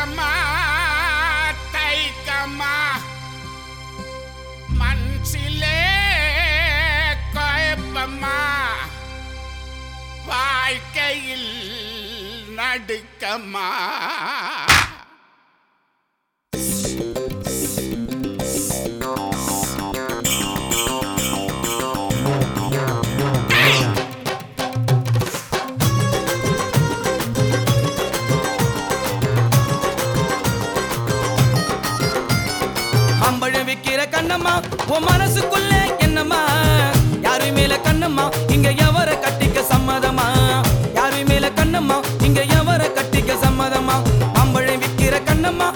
தைக்கமா தைக்கமா மனசிலே குழப்பமா வாழ்க்கையில் நடுக்கமா அம்பழம் விக்கிற கண்ணம்மா உன் மனசுக்குள்ள என்னம்மா? யாரு மேல கண்ணம்மா? இங்க எவர கட்டிக்க சம்மதமா யாரு மேல கண்ணம்மா? இங்க எவர கட்டிக்க சம்மதமா அம்பழம் விக்கிற கண்ணம்மா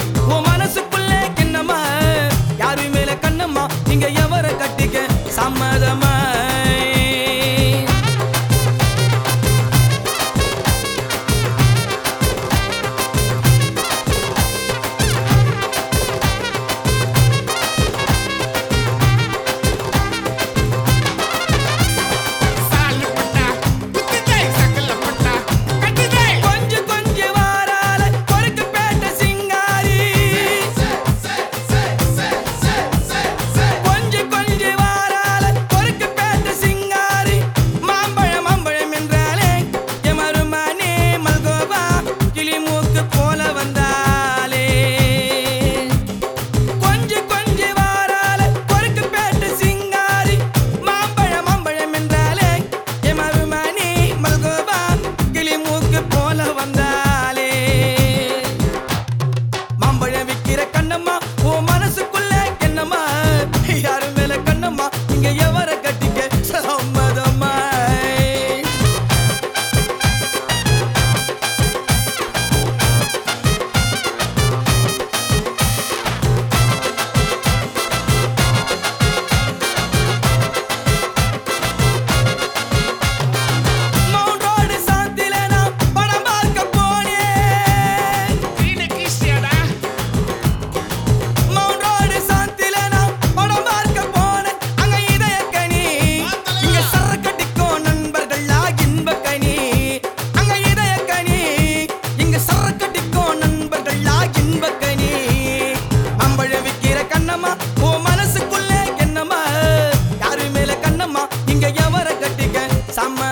Some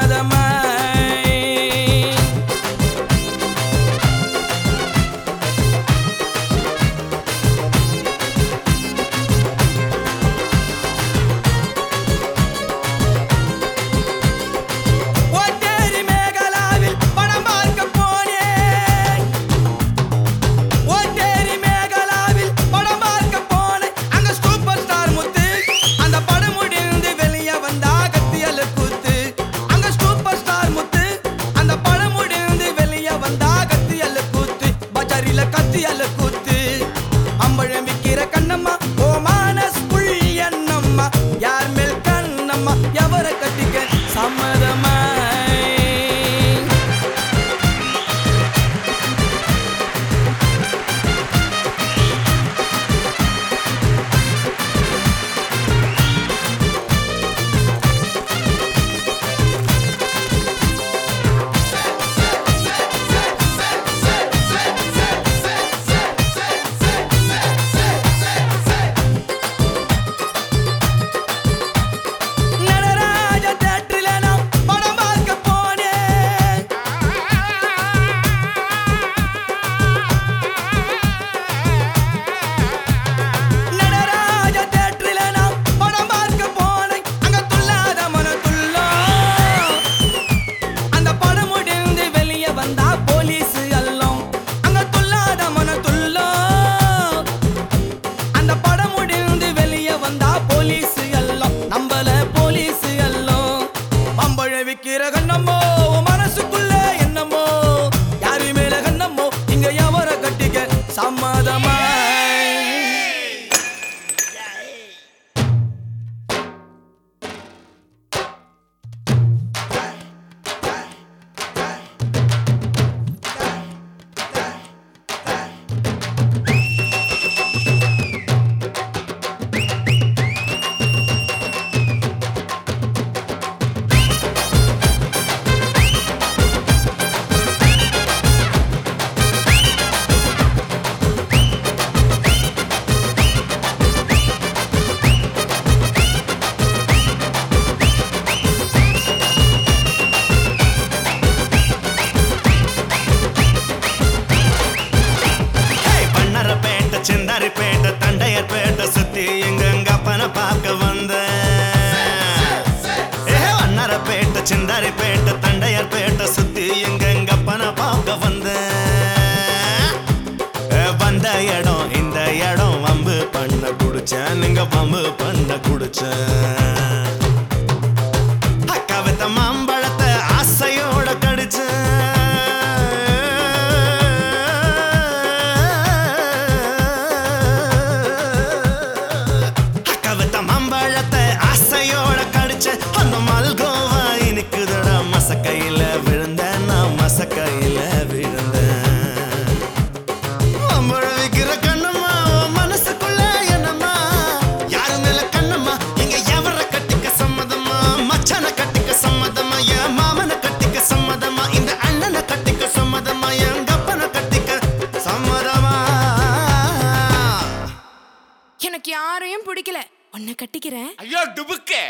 அங்க பம்பு பண்ண குடிச்சேன் அக்கா மாம்பழத்தை ஆசையோட கடிச்சேன் அக்கா மாம்பழத்தை ஆசையோட கடிச்சேன் அந்த எனக்கு யாரையும் பிடிக்கல. உன்னை கட்டிக்கிறேன். ஐயோ டுபுக்கு.